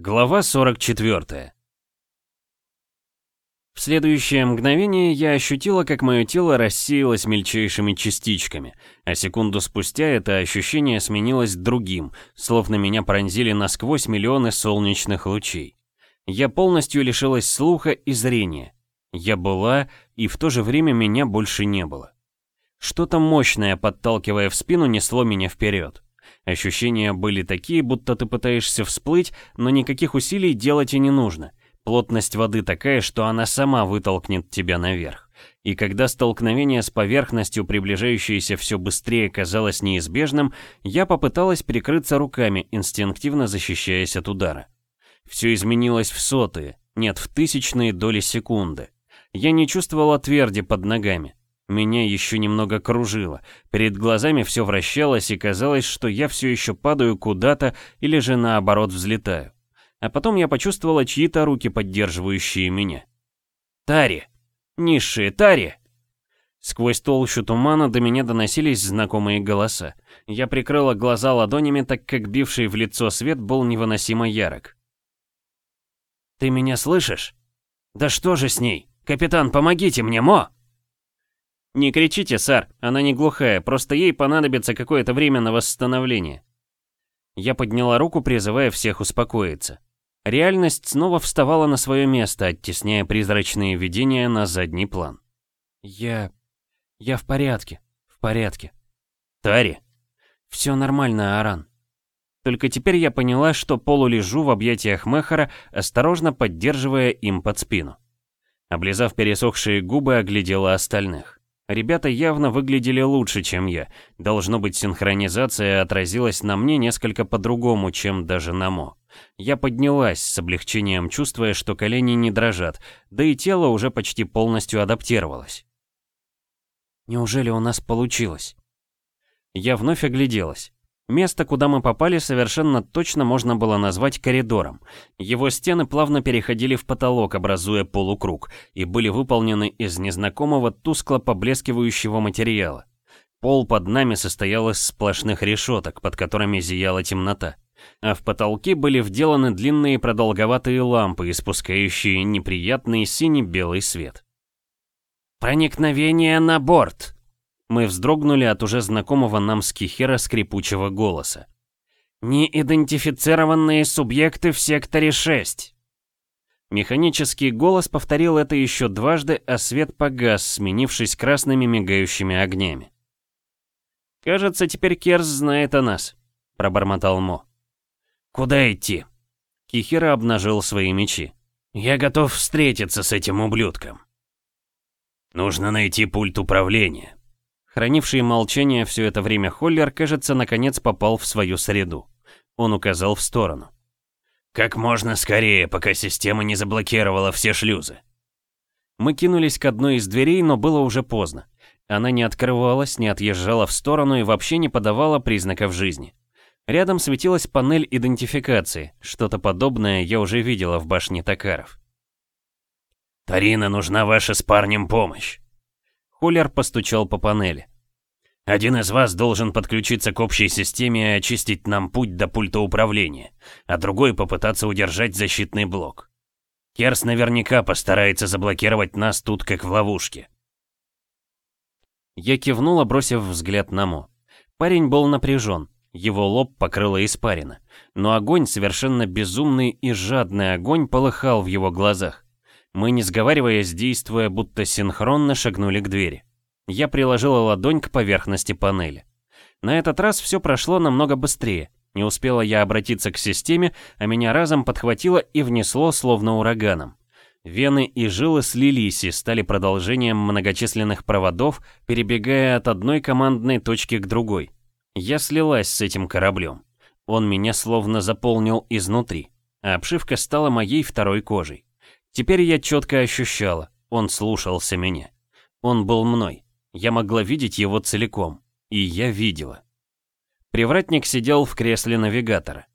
Глава 44 В следующее мгновение я ощутила, как мое тело рассеялось мельчайшими частичками, а секунду спустя это ощущение сменилось другим, словно меня пронзили насквозь миллионы солнечных лучей. Я полностью лишилась слуха и зрения. Я была, и в то же время меня больше не было. Что-то мощное, подталкивая в спину, несло меня вперед. Ощущения были такие, будто ты пытаешься всплыть, но никаких усилий делать и не нужно. Плотность воды такая, что она сама вытолкнет тебя наверх. И когда столкновение с поверхностью, приближающееся все быстрее, казалось неизбежным, я попыталась прикрыться руками, инстинктивно защищаясь от удара. Все изменилось в сотые, нет, в тысячные доли секунды. Я не чувствовала тверди под ногами. Меня еще немного кружило, перед глазами все вращалось и казалось, что я все еще падаю куда-то или же наоборот взлетаю. А потом я почувствовала чьи-то руки, поддерживающие меня. «Тари! Низшие Тари!» Сквозь толщу тумана до меня доносились знакомые голоса. Я прикрыла глаза ладонями, так как бивший в лицо свет был невыносимо ярок. «Ты меня слышишь? Да что же с ней? Капитан, помогите мне, Мо!» «Не кричите, сэр, она не глухая, просто ей понадобится какое-то время на восстановление». Я подняла руку, призывая всех успокоиться. Реальность снова вставала на свое место, оттесняя призрачные видения на задний план. «Я... я в порядке, в порядке». «Тари?» «Все нормально, Аран». Только теперь я поняла, что полулежу в объятиях Мехара, осторожно поддерживая им под спину. Облизав пересохшие губы, оглядела остальных. Ребята явно выглядели лучше, чем я. Должно быть, синхронизация отразилась на мне несколько по-другому, чем даже на Мо. Я поднялась с облегчением, чувствуя, что колени не дрожат, да и тело уже почти полностью адаптировалось. Неужели у нас получилось? Я вновь огляделась. Место, куда мы попали, совершенно точно можно было назвать коридором. Его стены плавно переходили в потолок, образуя полукруг, и были выполнены из незнакомого тускло поблескивающего материала. Пол под нами состоял из сплошных решеток, под которыми зияла темнота. А в потолке были вделаны длинные продолговатые лампы, испускающие неприятный синий-белый свет. «Проникновение на борт!» Мы вздрогнули от уже знакомого нам скихера скрипучего голоса. «Неидентифицированные субъекты в секторе 6!» Механический голос повторил это еще дважды, а свет погас, сменившись красными мигающими огнями. «Кажется, теперь Керс знает о нас», — пробормотал Мо. «Куда идти?» Кихира обнажил свои мечи. «Я готов встретиться с этим ублюдком». «Нужно найти пульт управления», Хранивший молчание все это время Холлер, кажется, наконец попал в свою среду. Он указал в сторону. «Как можно скорее, пока система не заблокировала все шлюзы». Мы кинулись к одной из дверей, но было уже поздно. Она не открывалась, не отъезжала в сторону и вообще не подавала признаков жизни. Рядом светилась панель идентификации, что-то подобное я уже видела в башне Токаров. «Тарина, нужна ваша с парнем помощь!» Холлер постучал по панели. «Один из вас должен подключиться к общей системе и очистить нам путь до пульта управления, а другой попытаться удержать защитный блок. Керс наверняка постарается заблокировать нас тут, как в ловушке». Я кивнула, бросив взгляд на Мо. Парень был напряжен, его лоб покрыло испарина, но огонь, совершенно безумный и жадный огонь, полыхал в его глазах. Мы, не сговариваясь, действуя будто синхронно, шагнули к двери. Я приложила ладонь к поверхности панели. На этот раз все прошло намного быстрее. Не успела я обратиться к системе, а меня разом подхватило и внесло словно ураганом. Вены и жилы слились и стали продолжением многочисленных проводов, перебегая от одной командной точки к другой. Я слилась с этим кораблем. Он меня словно заполнил изнутри, а обшивка стала моей второй кожей. Теперь я четко ощущала, он слушался меня. Он был мной. Я могла видеть его целиком. И я видела. Привратник сидел в кресле навигатора.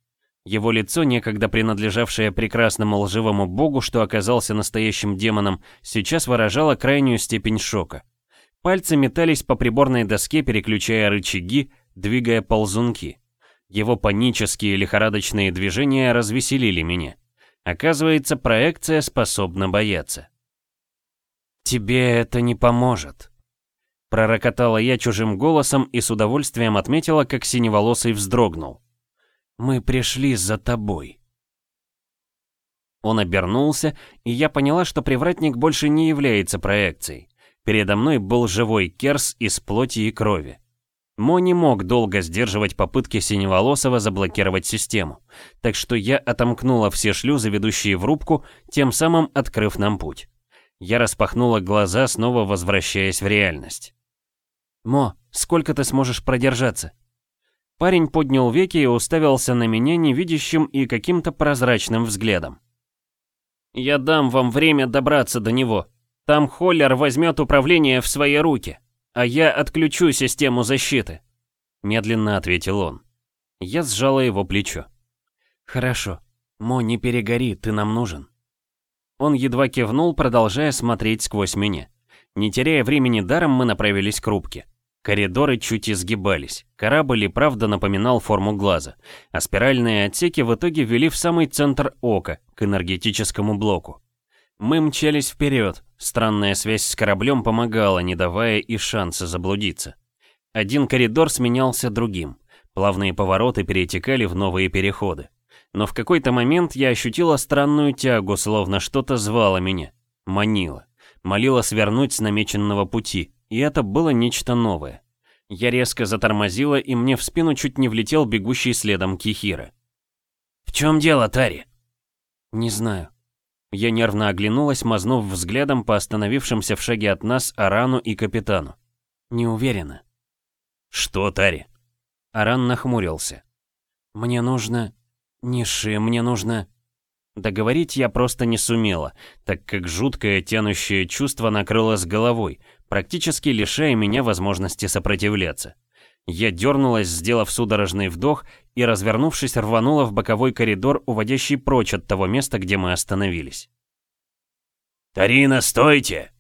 Его лицо, некогда принадлежавшее прекрасному лживому богу, что оказался настоящим демоном, сейчас выражало крайнюю степень шока. Пальцы метались по приборной доске, переключая рычаги, двигая ползунки. Его панические лихорадочные движения развеселили меня. Оказывается, проекция способна бояться. «Тебе это не поможет», — пророкотала я чужим голосом и с удовольствием отметила, как синеволосый вздрогнул. «Мы пришли за тобой». Он обернулся, и я поняла, что привратник больше не является проекцией. Передо мной был живой Керс из плоти и крови. Мо не мог долго сдерживать попытки Синеволосого заблокировать систему, так что я отомкнула все шлюзы, ведущие в рубку, тем самым открыв нам путь. Я распахнула глаза, снова возвращаясь в реальность. «Мо, сколько ты сможешь продержаться?» Парень поднял веки и уставился на меня невидящим и каким-то прозрачным взглядом. «Я дам вам время добраться до него. Там Холлер возьмет управление в свои руки, а я отключу систему защиты», — медленно ответил он. Я сжала его плечо. «Хорошо. Мо, не перегори, ты нам нужен». Он едва кивнул, продолжая смотреть сквозь меня. Не теряя времени даром, мы направились к рубке. Коридоры чуть изгибались. Корабль и правда напоминал форму глаза, а спиральные отсеки в итоге вели в самый центр ока, к энергетическому блоку. Мы мчались вперед, странная связь с кораблем помогала, не давая и шанса заблудиться. Один коридор сменялся другим, плавные повороты перетекали в новые переходы. Но в какой-то момент я ощутила странную тягу, словно что-то звало меня, манило, молило свернуть с намеченного пути, и это было нечто новое. Я резко затормозила, и мне в спину чуть не влетел бегущий следом Кихира. «В чем дело, Тари?» «Не знаю». Я нервно оглянулась, мазнув взглядом по остановившимся в шаге от нас Арану и капитану. «Не уверена». «Что, Тари?» Аран нахмурился. «Мне нужно... Ниши, мне нужно...» Договорить я просто не сумела, так как жуткое тянущее чувство накрыло с головой, практически лишая меня возможности сопротивляться. Я дернулась, сделав судорожный вдох, и, развернувшись, рванула в боковой коридор, уводящий прочь от того места, где мы остановились. «Тарина, стойте!»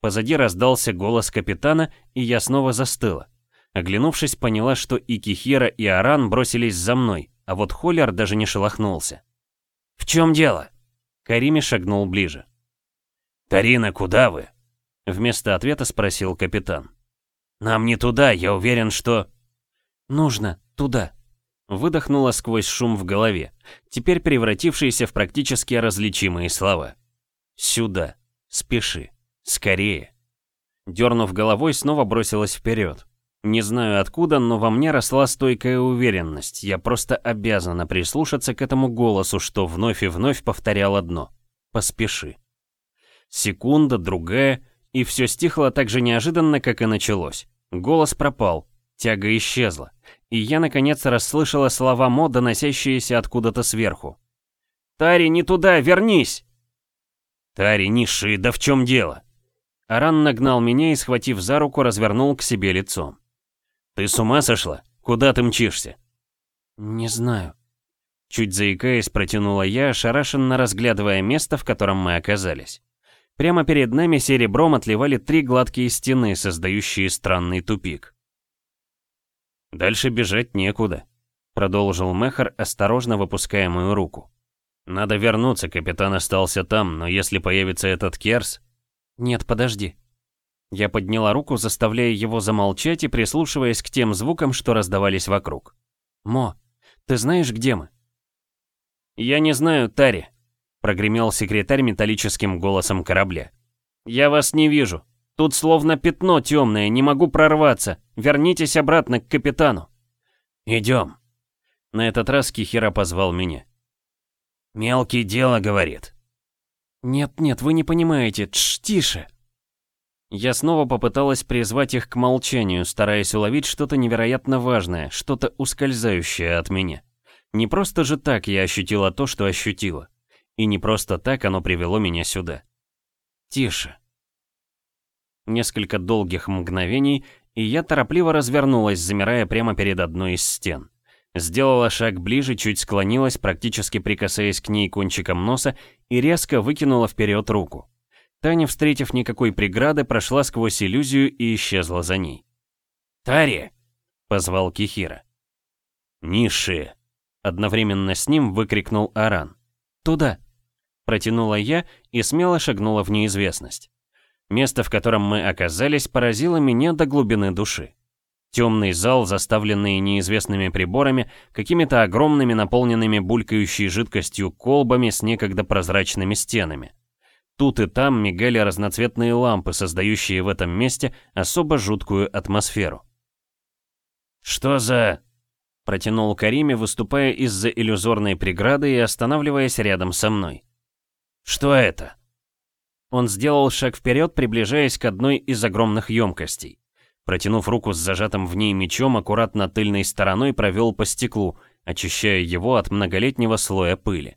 Позади раздался голос капитана, и я снова застыла. Оглянувшись, поняла, что и Кихира, и Аран бросились за мной, а вот Холлер даже не шелохнулся. «В чем дело?» Карими шагнул ближе. «Тарина, куда вы?» Вместо ответа спросил капитан. «Нам не туда, я уверен, что...» «Нужно, туда», выдохнула сквозь шум в голове, теперь превратившийся в практически различимые слова. «Сюда. Спеши. Скорее». Дернув головой, снова бросилась вперед. Не знаю откуда, но во мне росла стойкая уверенность. Я просто обязана прислушаться к этому голосу, что вновь и вновь повторял одно. «Поспеши». Секунда, другая, и все стихло так же неожиданно, как и началось. Голос пропал, тяга исчезла, и я наконец расслышала слова Мо, доносящиеся откуда-то сверху. «Тари, не туда, вернись!» «Тари, ниши, да в чем дело?» Аран нагнал меня и, схватив за руку, развернул к себе лицом. «Ты с ума сошла? Куда ты мчишься?» «Не знаю». Чуть заикаясь, протянула я, ошарашенно разглядывая место, в котором мы оказались. Прямо перед нами серебром отливали три гладкие стены, создающие странный тупик. «Дальше бежать некуда», — продолжил Мехар, осторожно выпуская мою руку. «Надо вернуться, капитан остался там, но если появится этот Керс...» «Нет, подожди». Я подняла руку, заставляя его замолчать и прислушиваясь к тем звукам, что раздавались вокруг. «Мо, ты знаешь, где мы?» «Я не знаю, Тари», прогремел секретарь металлическим голосом корабля. «Я вас не вижу. Тут словно пятно темное, не могу прорваться. Вернитесь обратно к капитану». «Идем». На этот раз Кихира позвал меня. «Мелкий дело, — говорит». «Нет-нет, вы не понимаете. Тш, тише». Я снова попыталась призвать их к молчанию, стараясь уловить что-то невероятно важное, что-то ускользающее от меня. Не просто же так я ощутила то, что ощутила. И не просто так оно привело меня сюда. Тише. Несколько долгих мгновений, и я торопливо развернулась, замирая прямо перед одной из стен. Сделала шаг ближе, чуть склонилась, практически прикасаясь к ней кончиком носа, и резко выкинула вперед руку. Таня, встретив никакой преграды, прошла сквозь иллюзию и исчезла за ней. «Тари!» — позвал Кихира. «Ниши!» — одновременно с ним выкрикнул Аран. «Туда!» — протянула я и смело шагнула в неизвестность. Место, в котором мы оказались, поразило меня до глубины души. Темный зал, заставленный неизвестными приборами, какими-то огромными наполненными булькающей жидкостью колбами с некогда прозрачными стенами. Тут и там мигали разноцветные лампы, создающие в этом месте особо жуткую атмосферу. «Что за...» — протянул Кариме, выступая из-за иллюзорной преграды и останавливаясь рядом со мной. «Что это?» Он сделал шаг вперед, приближаясь к одной из огромных емкостей. Протянув руку с зажатым в ней мечом, аккуратно тыльной стороной провел по стеклу, очищая его от многолетнего слоя пыли.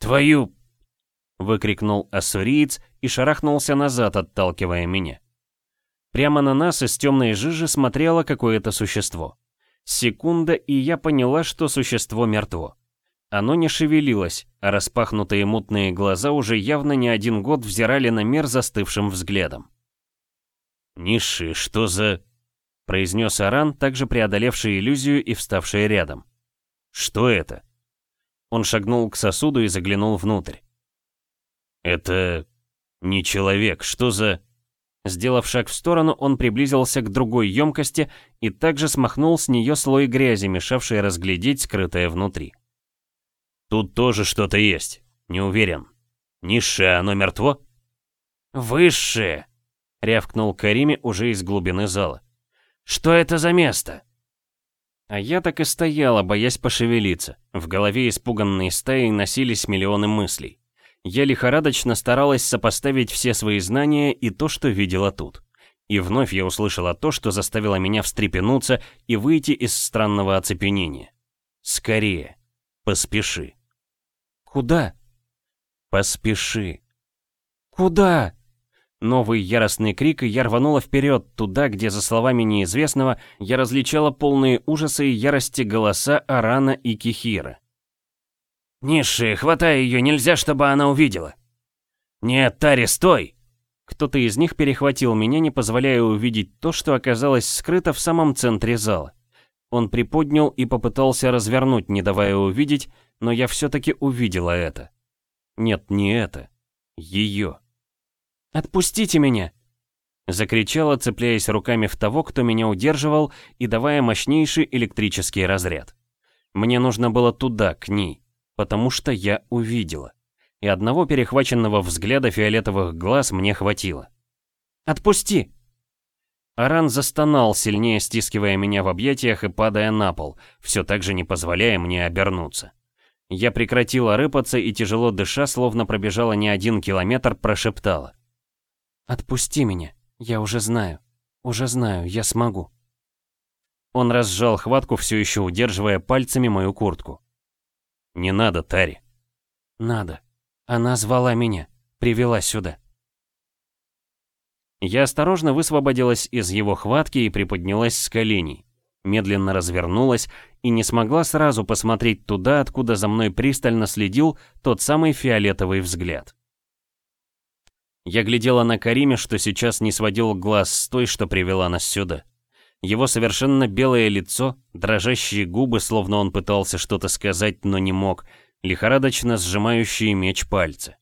«Твою выкрикнул ассуриец и шарахнулся назад, отталкивая меня. Прямо на нас из темной жижи смотрело какое-то существо. Секунда, и я поняла, что существо мертво. Оно не шевелилось, а распахнутые мутные глаза уже явно не один год взирали на мир застывшим взглядом. «Ниши, что за...» — произнес Аран, также преодолевший иллюзию и вставший рядом. «Что это?» Он шагнул к сосуду и заглянул внутрь. «Это... не человек, что за...» Сделав шаг в сторону, он приблизился к другой емкости и также смахнул с нее слой грязи, мешавший разглядеть скрытое внутри. «Тут тоже что-то есть, не уверен. Низшее оно мертво?» «Высшее!» — рявкнул Кариме уже из глубины зала. «Что это за место?» А я так и стояла, боясь пошевелиться. В голове испуганной стаи носились миллионы мыслей. Я лихорадочно старалась сопоставить все свои знания и то, что видела тут. И вновь я услышала то, что заставило меня встрепенуться и выйти из странного оцепенения. «Скорее! Поспеши!» «Куда?» «Поспеши!» «Куда?» Новый яростный крик, и я рванула вперед, туда, где, за словами неизвестного, я различала полные ужаса и ярости голоса Арана и Кихира. «Низшие, хватай ее, нельзя, чтобы она увидела!» «Нет, Тари, стой!» Кто-то из них перехватил меня, не позволяя увидеть то, что оказалось скрыто в самом центре зала. Он приподнял и попытался развернуть, не давая увидеть, но я все-таки увидела это. Нет, не это. Ее. «Отпустите меня!» Закричала, цепляясь руками в того, кто меня удерживал, и давая мощнейший электрический разряд. Мне нужно было туда, к ней потому что я увидела. И одного перехваченного взгляда фиолетовых глаз мне хватило. «Отпусти!» Аран застонал, сильнее стискивая меня в объятиях и падая на пол, все так же не позволяя мне обернуться. Я прекратила рыпаться и, тяжело дыша, словно пробежала не один километр, прошептала. «Отпусти меня, я уже знаю, уже знаю, я смогу». Он разжал хватку, все еще удерживая пальцами мою куртку. «Не надо, Тари». «Надо. Она звала меня, привела сюда». Я осторожно высвободилась из его хватки и приподнялась с коленей. Медленно развернулась и не смогла сразу посмотреть туда, откуда за мной пристально следил тот самый фиолетовый взгляд. Я глядела на Кариме, что сейчас не сводил глаз с той, что привела нас сюда. Его совершенно белое лицо, дрожащие губы, словно он пытался что-то сказать, но не мог, лихорадочно сжимающие меч пальцы.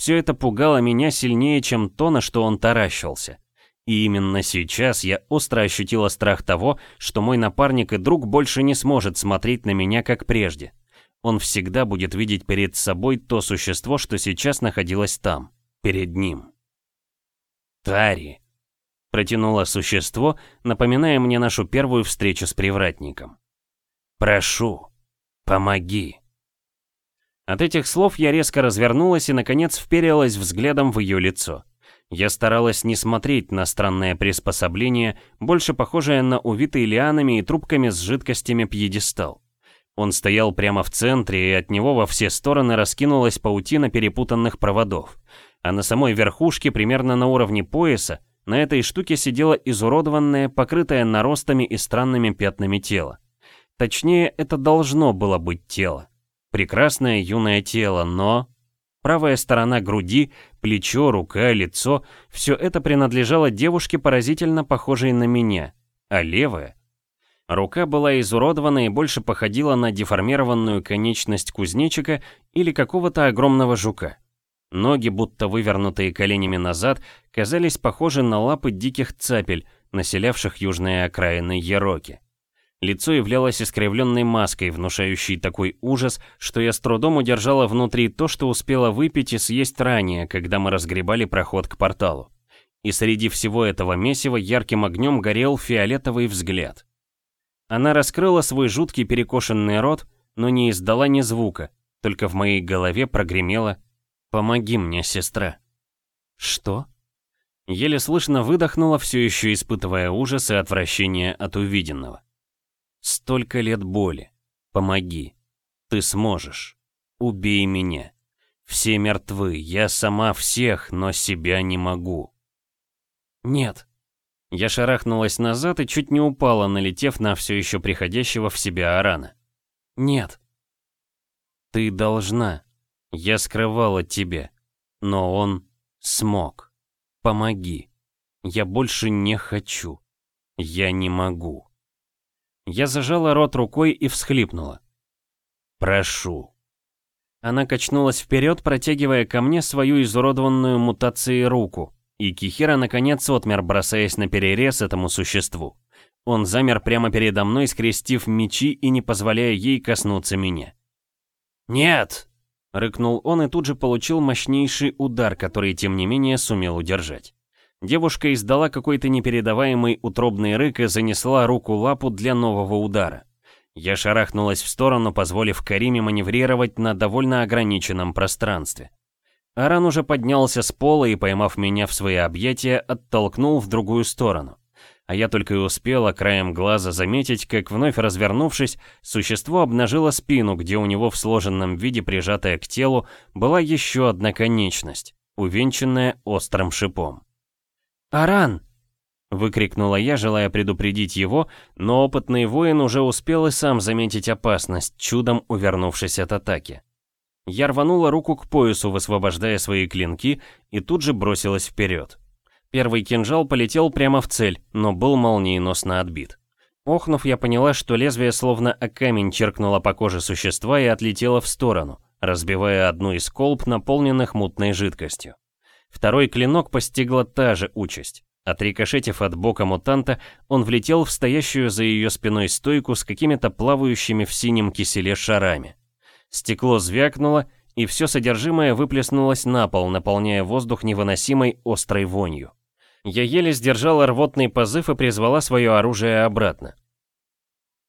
Все это пугало меня сильнее, чем то, на что он таращился. И именно сейчас я остро ощутила страх того, что мой напарник и друг больше не сможет смотреть на меня, как прежде. Он всегда будет видеть перед собой то существо, что сейчас находилось там, перед ним. Тари. Протянуло существо, напоминая мне нашу первую встречу с привратником. «Прошу, помоги». От этих слов я резко развернулась и, наконец, вперилась взглядом в ее лицо. Я старалась не смотреть на странное приспособление, больше похожее на увитый лианами и трубками с жидкостями пьедестал. Он стоял прямо в центре, и от него во все стороны раскинулась паутина перепутанных проводов. А на самой верхушке, примерно на уровне пояса, на этой штуке сидело изуродованное, покрытое наростами и странными пятнами тело. Точнее, это должно было быть тело. Прекрасное юное тело, но... Правая сторона груди, плечо, рука, лицо — все это принадлежало девушке, поразительно похожей на меня. А левая? Рука была изуродована и больше походила на деформированную конечность кузнечика или какого-то огромного жука. Ноги, будто вывернутые коленями назад, казались похожи на лапы диких цапель, населявших южные окраины Ероки. Лицо являлось искривленной маской, внушающей такой ужас, что я с трудом удержала внутри то, что успела выпить и съесть ранее, когда мы разгребали проход к порталу. И среди всего этого месива ярким огнем горел фиолетовый взгляд. Она раскрыла свой жуткий перекошенный рот, но не издала ни звука, только в моей голове прогремело «Помоги мне, сестра». «Что?» Еле слышно выдохнула, все еще испытывая ужас и отвращение от увиденного. «Столько лет боли. Помоги. Ты сможешь. Убей меня. Все мертвы, я сама всех, но себя не могу». «Нет», я шарахнулась назад и чуть не упала, налетев на все еще приходящего в себя Арана. «Нет». «Ты должна. Я скрывала тебя. Но он смог. Помоги. Я больше не хочу. Я не могу». Я зажала рот рукой и всхлипнула. «Прошу». Она качнулась вперед, протягивая ко мне свою изуродованную мутацией руку, и Кихира наконец отмер, бросаясь на перерез этому существу. Он замер прямо передо мной, скрестив мечи и не позволяя ей коснуться меня. «Нет!» — рыкнул он и тут же получил мощнейший удар, который, тем не менее, сумел удержать. Девушка издала какой-то непередаваемый утробный рык и занесла руку-лапу для нового удара. Я шарахнулась в сторону, позволив Кариме маневрировать на довольно ограниченном пространстве. Аран уже поднялся с пола и, поймав меня в свои объятия, оттолкнул в другую сторону. А я только и успела краем глаза заметить, как вновь развернувшись, существо обнажило спину, где у него в сложенном виде, прижатая к телу, была еще одна конечность, увенчанная острым шипом. «Аран!» — выкрикнула я, желая предупредить его, но опытный воин уже успел и сам заметить опасность, чудом увернувшись от атаки. Я рванула руку к поясу, высвобождая свои клинки, и тут же бросилась вперед. Первый кинжал полетел прямо в цель, но был молниеносно отбит. Охнув, я поняла, что лезвие словно о камень черкнуло по коже существа и отлетело в сторону, разбивая одну из колб, наполненных мутной жидкостью. Второй клинок постигла та же участь. Отрикошетив от бока мутанта, он влетел в стоящую за ее спиной стойку с какими-то плавающими в синем киселе шарами. Стекло звякнуло, и все содержимое выплеснулось на пол, наполняя воздух невыносимой острой вонью. Я еле сдержала рвотный позыв и призвала свое оружие обратно.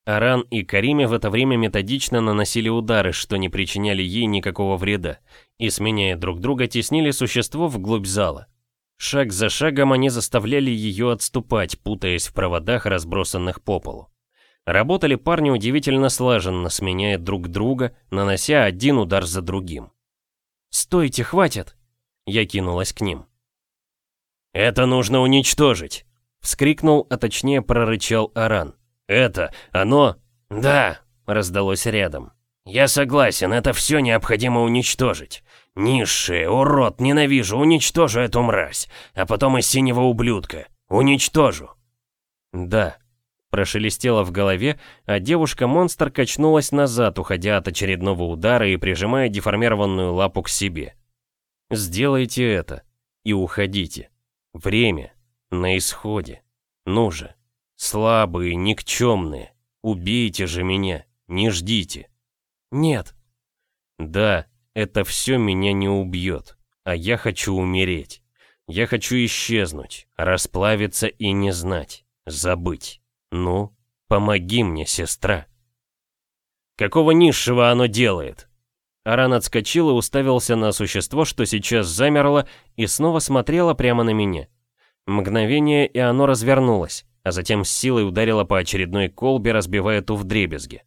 Аран и Кариме в это время методично наносили удары, что не причиняли ей никакого вреда, и, сменяя друг друга, теснили существо вглубь зала. Шаг за шагом они заставляли ее отступать, путаясь в проводах, разбросанных по полу. Работали парни удивительно слаженно, сменяя друг друга, нанося один удар за другим. «Стойте, хватит!» Я кинулась к ним. «Это нужно уничтожить!» Вскрикнул, а точнее прорычал Аран. «Это, оно...» «Да!» — раздалось рядом. «Я согласен, это все необходимо уничтожить. Низшие, урод, ненавижу, уничтожу эту мразь, а потом и синего ублюдка. Уничтожу!» «Да», Прошелестело в голове, а девушка-монстр качнулась назад, уходя от очередного удара и прижимая деформированную лапу к себе. «Сделайте это и уходите. Время на исходе. Ну же, слабые, никчемные, убейте же меня, не ждите». «Нет». «Да, это все меня не убьет, а я хочу умереть. Я хочу исчезнуть, расплавиться и не знать, забыть». «Ну, помоги мне, сестра». «Какого низшего оно делает?» Аран отскочил и уставился на существо, что сейчас замерло, и снова смотрело прямо на меня. Мгновение, и оно развернулось, а затем с силой ударило по очередной колбе, разбивая ту в дребезги.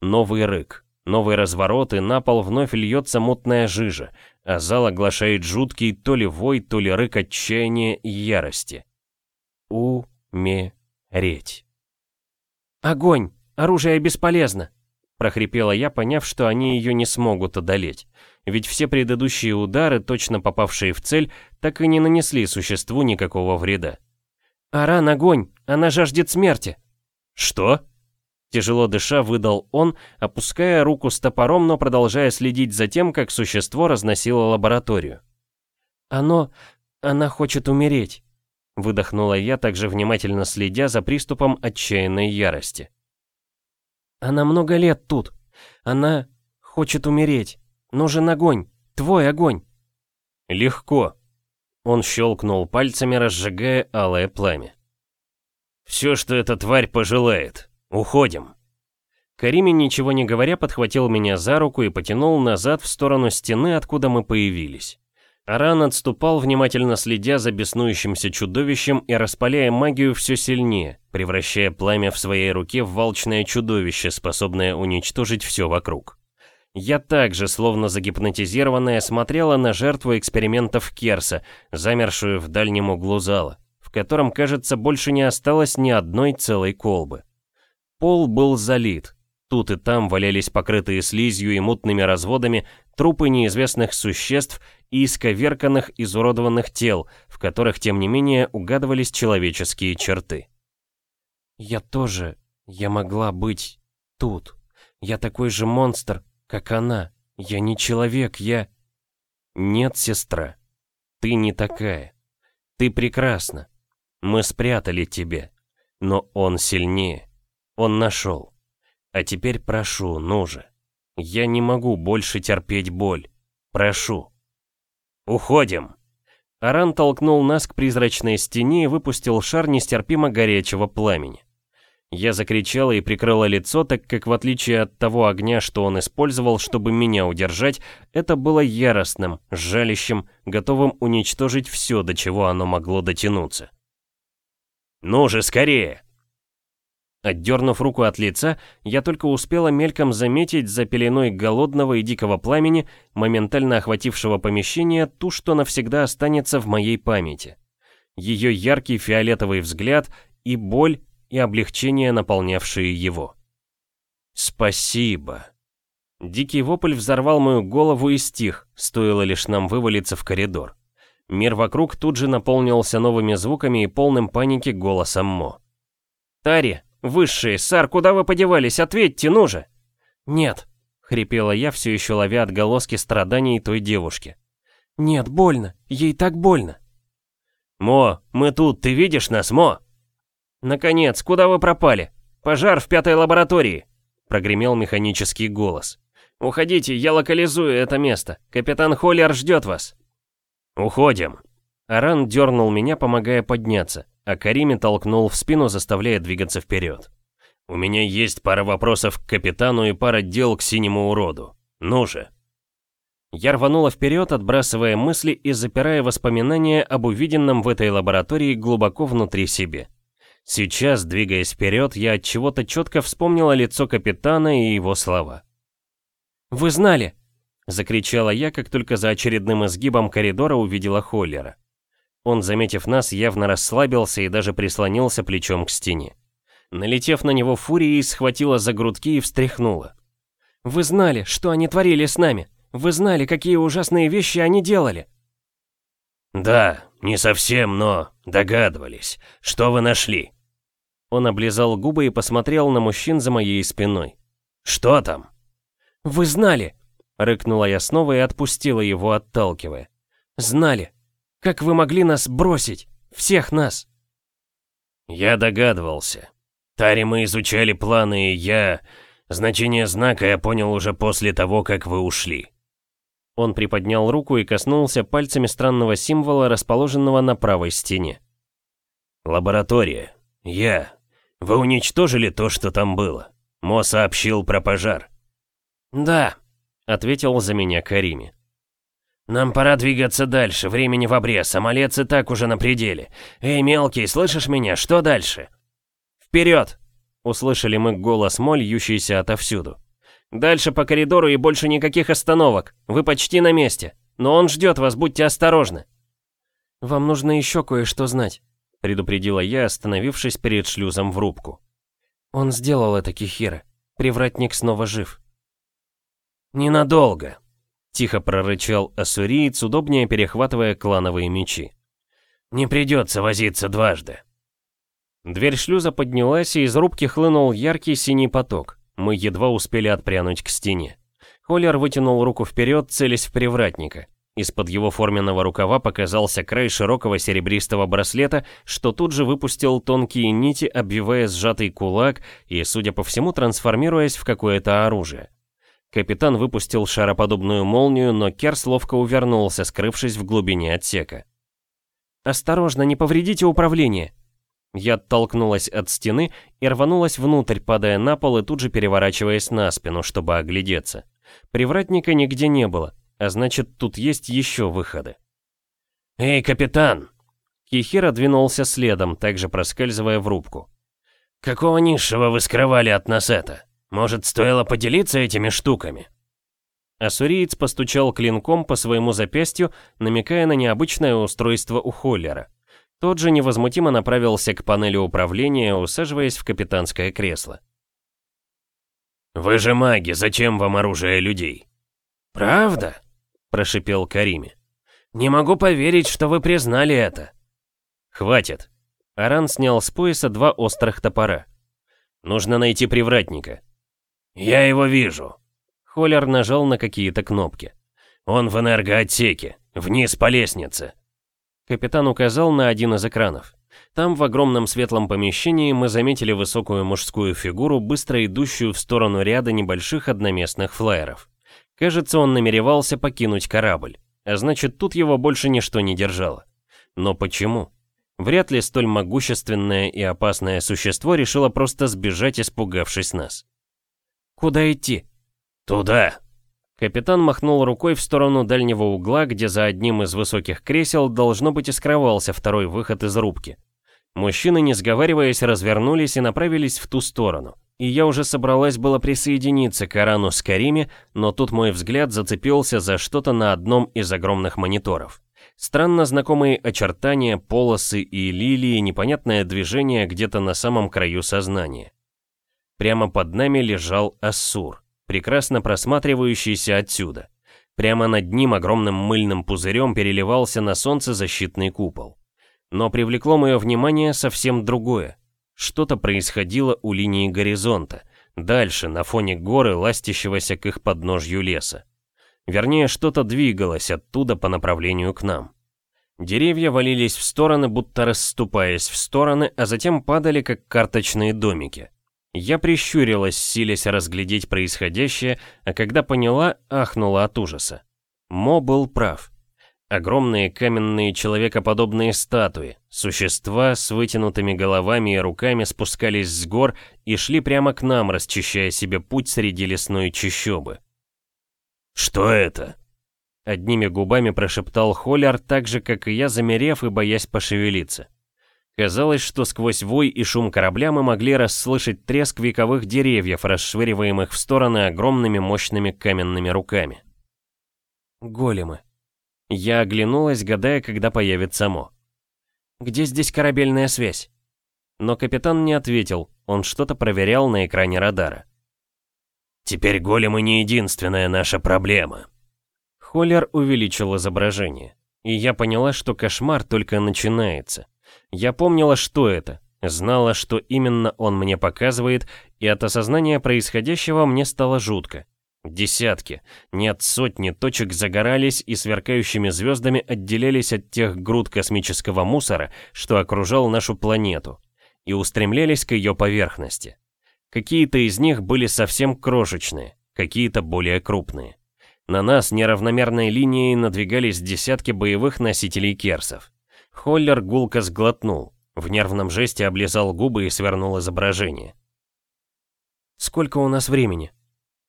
Новый рык, новый разворот, и на пол вновь льется мутная жижа, а зал оглашает жуткий то ли вой, то ли рык отчаяния и ярости. У-ме-реть. «Огонь! Оружие бесполезно!» прохрипела я, поняв, что они ее не смогут одолеть. Ведь все предыдущие удары, точно попавшие в цель, так и не нанесли существу никакого вреда. «Аран, огонь! Она жаждет смерти!» «Что?» Тяжело дыша, выдал он, опуская руку с топором, но продолжая следить за тем, как существо разносило лабораторию. «Оно... она хочет умереть», — выдохнула я, также внимательно следя за приступом отчаянной ярости. «Она много лет тут. Она хочет умереть. Нужен огонь. Твой огонь». «Легко». Он щелкнул пальцами, разжигая алое пламя. «Все, что эта тварь пожелает. Уходим». Карими, ничего не говоря, подхватил меня за руку и потянул назад в сторону стены, откуда мы появились. Аран отступал, внимательно следя за беснующимся чудовищем и распаляя магию все сильнее, превращая пламя в своей руке в волчное чудовище, способное уничтожить все вокруг. Я также, словно загипнотизированная, смотрела на жертву экспериментов Керса, замершую в дальнем углу зала, в котором, кажется, больше не осталось ни одной целой колбы. Пол был залит. Тут и там валялись покрытые слизью и мутными разводами трупы неизвестных существ и исковерканных, изуродованных тел, в которых, тем не менее, угадывались человеческие черты. «Я тоже... Я могла быть... тут. Я такой же монстр, как она. Я не человек, я...» «Нет, сестра. Ты не такая. Ты прекрасна. Мы спрятали тебя. Но он сильнее. Он нашел. А теперь прошу, ну же. Я не могу больше терпеть боль. Прошу. Уходим. Аран толкнул нас к призрачной стене и выпустил шар нестерпимо горячего пламени. Я закричала и прикрыла лицо, так как в отличие от того огня, что он использовал, чтобы меня удержать, это было яростным, жалящим, готовым уничтожить все, до чего оно могло дотянуться. «Ну же, скорее!» Отдернув руку от лица, я только успела мельком заметить за пеленой голодного и дикого пламени, моментально охватившего помещение, ту, что навсегда останется в моей памяти. Ее яркий фиолетовый взгляд и боль, и облегчение, наполнявшие его. «Спасибо!» Дикий вопль взорвал мою голову и стих, стоило лишь нам вывалиться в коридор. Мир вокруг тут же наполнился новыми звуками и полным паники голосом Мо. «Тари, «Высшие, Сар, куда вы подевались? Ответьте, ну же!» «Нет», — хрипела я, все еще ловя отголоски страданий той девушки. «Нет, больно. Ей так больно». «Мо, мы тут, ты видишь нас, Мо?» «Наконец, куда вы пропали? Пожар в пятой лаборатории!» Прогремел механический голос. «Уходите, я локализую это место. Капитан Холлер ждет вас». «Уходим». Аран дернул меня, помогая подняться а Карими толкнул в спину, заставляя двигаться вперед. «У меня есть пара вопросов к капитану и пара дел к синему уроду. Ну же!» Я рванула вперед, отбрасывая мысли и запирая воспоминания об увиденном в этой лаборатории глубоко внутри себе. Сейчас, двигаясь вперед, я от чего-то четко вспомнила лицо капитана и его слова. «Вы знали!» — закричала я, как только за очередным изгибом коридора увидела Холлера. Он, заметив нас, явно расслабился и даже прислонился плечом к стене. Налетев на него, фурией схватила за грудки и встряхнула. «Вы знали, что они творили с нами? Вы знали, какие ужасные вещи они делали?» «Да, не совсем, но догадывались. Что вы нашли?» Он облизал губы и посмотрел на мужчин за моей спиной. «Что там?» «Вы знали!» — рыкнула я снова и отпустила его, отталкивая. «Знали! Как вы могли нас бросить? Всех нас!» «Я догадывался. Тари мы изучали планы, и я... Значение знака я понял уже после того, как вы ушли». Он приподнял руку и коснулся пальцами странного символа, расположенного на правой стене. «Лаборатория. Я. Вы уничтожили то, что там было. Мо сообщил про пожар». «Да», — ответил за меня Карими. «Нам пора двигаться дальше, времени в обрез, а малец и так уже на пределе. Эй, мелкий, слышишь меня? Что дальше?» «Вперед!» — услышали мы голос Моль, льющийся отовсюду. «Дальше по коридору и больше никаких остановок. Вы почти на месте. Но он ждет вас, будьте осторожны». «Вам нужно еще кое-что знать», — предупредила я, остановившись перед шлюзом в рубку. «Он сделал это, Кихира. Привратник снова жив». «Ненадолго», Тихо прорычал ассуриец, удобнее перехватывая клановые мечи. «Не придется возиться дважды». Дверь шлюза поднялась, и из рубки хлынул яркий синий поток. Мы едва успели отпрянуть к стене. Холлер вытянул руку вперед, целясь в привратника. Из-под его форменного рукава показался край широкого серебристого браслета, что тут же выпустил тонкие нити, обвивая сжатый кулак и, судя по всему, трансформируясь в какое-то оружие. Капитан выпустил шароподобную молнию, но Керс ловко увернулся, скрывшись в глубине отсека. «Осторожно, не повредите управление!» Я оттолкнулась от стены и рванулась внутрь, падая на пол и тут же переворачиваясь на спину, чтобы оглядеться. Привратника нигде не было, а значит, тут есть еще выходы. «Эй, капитан!» Кихира двинулся следом, также проскальзывая в рубку. «Какого низшего вы скрывали от нас это? Может, стоило поделиться этими штуками?» Ассуриец постучал клинком по своему запястью, намекая на необычное устройство у Холлера. Тот же невозмутимо направился к панели управления, усаживаясь в капитанское кресло. «Вы же маги, зачем вам оружие людей?» «Правда?» – прошипел Карими. «Не могу поверить, что вы признали это». «Хватит». Аран снял с пояса два острых топора. «Нужно найти привратника». «Я его вижу». Холлер нажал на какие-то кнопки. «Он в энергоотсеке, вниз по лестнице». Капитан указал на один из экранов. Там, в огромном светлом помещении, мы заметили высокую мужскую фигуру, быстро идущую в сторону ряда небольших одноместных флайеров. Кажется, он намеревался покинуть корабль, а значит, тут его больше ничто не держало. Но почему? Вряд ли столь могущественное и опасное существо решило просто сбежать, испугавшись нас. «Куда идти?» «Туда!» Капитан махнул рукой в сторону дальнего угла, где за одним из высоких кресел должно быть и скрывался второй выход из рубки. Мужчины, не сговариваясь, развернулись и направились в ту сторону. И я уже собралась было присоединиться к Арану с Кариме, но тут мой взгляд зацепился за что-то на одном из огромных мониторов. Странно знакомые очертания, полосы и лилии, непонятное движение где-то на самом краю сознания. Прямо под нами лежал Ассур, прекрасно просматривающийся отсюда. Прямо над ним огромным мыльным пузырем переливался на солнце защитный купол. Но привлекло мое внимание совсем другое. Что-то происходило у линии горизонта, дальше, на фоне горы, ластящегося к их подножью леса. Вернее, что-то двигалось оттуда по направлению к нам. Деревья валились в стороны, будто расступаясь в стороны, а затем падали, как карточные домики. Я прищурилась, силясь разглядеть происходящее, а когда поняла, ахнула от ужаса. Мо был прав. Огромные каменные человекоподобные статуи, существа с вытянутыми головами и руками спускались с гор и шли прямо к нам, расчищая себе путь среди лесной чащобы. «Что это?» Одними губами прошептал Холлер, так же, как и я, замерев и боясь пошевелиться. Казалось, что сквозь вой и шум корабля мы могли расслышать треск вековых деревьев, расшвыриваемых в стороны огромными мощными каменными руками. «Големы», я оглянулась, гадая, когда появится Мо. «Где здесь корабельная связь?» Но капитан не ответил, он что-то проверял на экране радара. «Теперь големы не единственная наша проблема». Холлер увеличил изображение, и я поняла, что кошмар только начинается. Я помнила, что это, знала, что именно он мне показывает, и от осознания происходящего мне стало жутко. Десятки, нет, сотни точек загорались и сверкающими звездами отделялись от тех груд космического мусора, что окружал нашу планету, и устремлялись к ее поверхности. Какие-то из них были совсем крошечные, какие-то более крупные. На нас неравномерной линией надвигались десятки боевых носителей керсов. Холлер гулко сглотнул, в нервном жесте облизал губы и свернул изображение. «Сколько у нас времени?»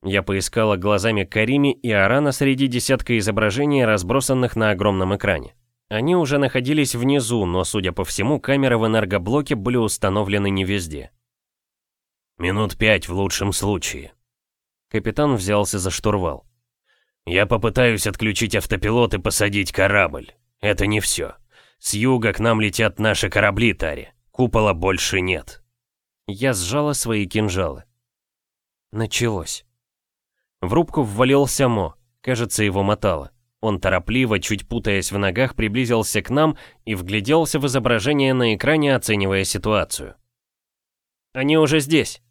Я поискала глазами Карими и Арана среди десятка изображений, разбросанных на огромном экране. Они уже находились внизу, но, судя по всему, камеры в энергоблоке были установлены не везде. «Минут пять в лучшем случае». Капитан взялся за штурвал. «Я попытаюсь отключить автопилот и посадить корабль. Это не все. С юга к нам летят наши корабли, Тари. Купола больше нет». Я сжала свои кинжалы. Началось. В рубку ввалился Мо, кажется, его мотало. Он торопливо, чуть путаясь в ногах, приблизился к нам и вгляделся в изображение на экране, оценивая ситуацию. Они уже здесь.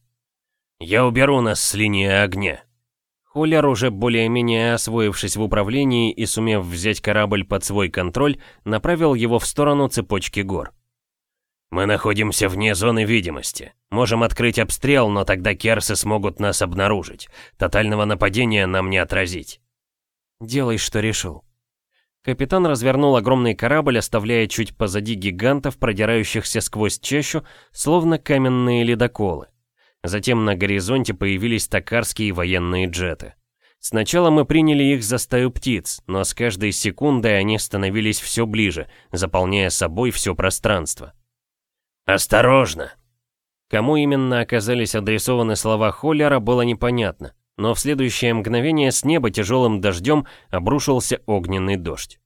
Я уберу нас с линии огня. Холлер, уже более-менее освоившись в управлении и сумев взять корабль под свой контроль, направил его в сторону цепочки гор. «Мы находимся вне зоны видимости. Можем открыть обстрел, но тогда керсы смогут нас обнаружить. Тотального нападения нам не отразить». «Делай, что решил». Капитан развернул огромный корабль, оставляя чуть позади гигантов, продирающихся сквозь чащу, словно каменные ледоколы. Затем на горизонте появились токарские военные джеты. Сначала мы приняли их за стаю птиц, но с каждой секундой они становились все ближе, заполняя собой все пространство. «Осторожно!» Кому именно оказались адресованы слова Холлера, было непонятно, но в следующее мгновение с неба тяжелым дождем обрушился огненный дождь.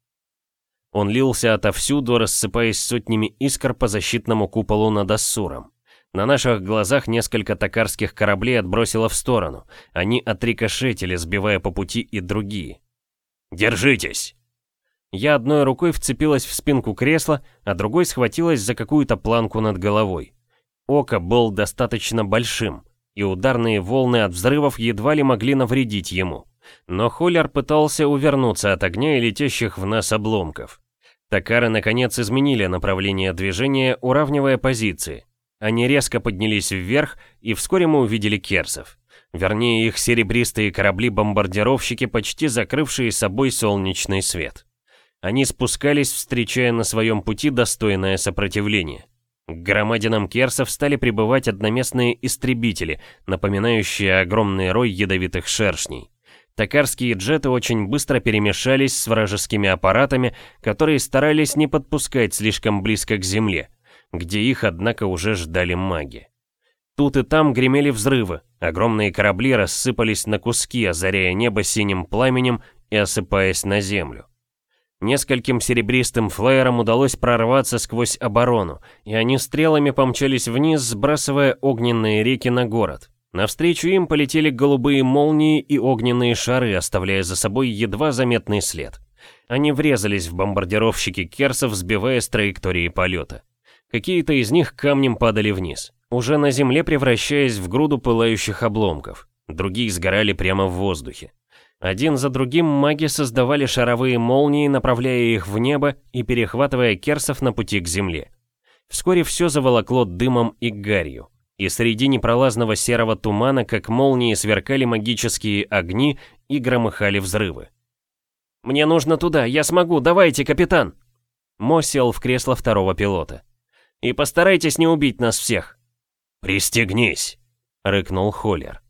Он лился отовсюду, рассыпаясь сотнями искр по защитному куполу над Ассуром. На наших глазах несколько токарских кораблей отбросило в сторону. Они отрикошетили, сбивая по пути и другие. «Держитесь!» Я одной рукой вцепилась в спинку кресла, а другой схватилась за какую-то планку над головой. Око был достаточно большим, и ударные волны от взрывов едва ли могли навредить ему. Но Холлер пытался увернуться от огня и летящих в нас обломков. Токары наконец изменили направление движения, уравнивая позиции. Они резко поднялись вверх, и вскоре мы увидели керсов. Вернее, их серебристые корабли-бомбардировщики, почти закрывшие собой солнечный свет. Они спускались, встречая на своем пути достойное сопротивление. К громадинам керсов стали прибывать одноместные истребители, напоминающие огромный рой ядовитых шершней. Токарские джеты очень быстро перемешались с вражескими аппаратами, которые старались не подпускать слишком близко к земле где их, однако, уже ждали маги. Тут и там гремели взрывы, огромные корабли рассыпались на куски, озаряя небо синим пламенем и осыпаясь на землю. Нескольким серебристым флеерам удалось прорваться сквозь оборону, и они стрелами помчались вниз, сбрасывая огненные реки на город. Навстречу им полетели голубые молнии и огненные шары, оставляя за собой едва заметный след. Они врезались в бомбардировщики Керсов, сбивая с траектории полета. Какие-то из них камнем падали вниз, уже на земле превращаясь в груду пылающих обломков. Другие сгорали прямо в воздухе. Один за другим маги создавали шаровые молнии, направляя их в небо и перехватывая керсов на пути к земле. Вскоре все заволокло дымом и гарью, и среди непролазного серого тумана, как молнии, сверкали магические огни и громыхали взрывы. «Мне нужно туда, я смогу, давайте, капитан!» Мо сел в кресло второго пилота. И постарайтесь не убить нас всех». «Пристегнись», — рыкнул Холлер.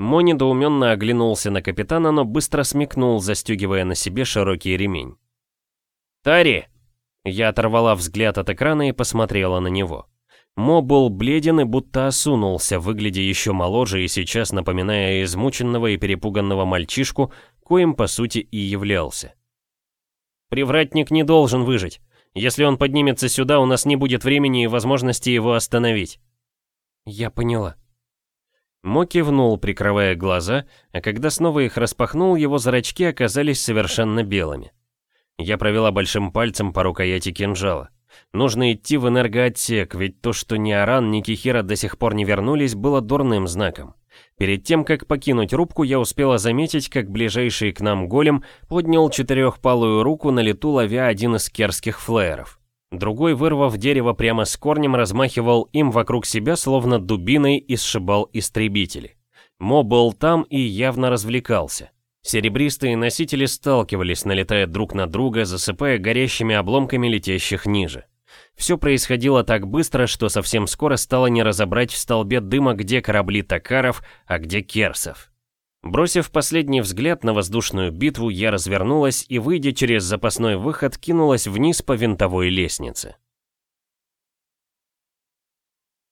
Мо недоуменно оглянулся на капитана, но быстро смекнул, застегивая на себе широкий ремень. «Тари!» Я оторвала взгляд от экрана и посмотрела на него. Мо был бледен и будто осунулся, выглядя еще моложе и сейчас напоминая измученного и перепуганного мальчишку, коим по сути и являлся. «Привратник не должен выжить. Если он поднимется сюда, у нас не будет времени и возможности его остановить». «Я поняла». Мо кивнул, прикрывая глаза, а когда снова их распахнул, его зрачки оказались совершенно белыми. Я провела большим пальцем по рукояти кинжала. Нужно идти в энергоотсек, ведь то, что ни Аран, ни Кихира до сих пор не вернулись, было дурным знаком. Перед тем, как покинуть рубку, я успела заметить, как ближайший к нам голем поднял четырехпалую руку на лету, ловя один из керских флееров. Другой, вырвав дерево прямо с корнем, размахивал им вокруг себя, словно дубиной и сшибал истребители. Мо был там и явно развлекался. Серебристые носители сталкивались, налетая друг на друга, засыпая горящими обломками летящих ниже. Все происходило так быстро, что совсем скоро стало не разобрать в столбе дыма, где корабли Токаров, а где Керсов. Бросив последний взгляд на воздушную битву, я развернулась и, выйдя через запасной выход, кинулась вниз по винтовой лестнице.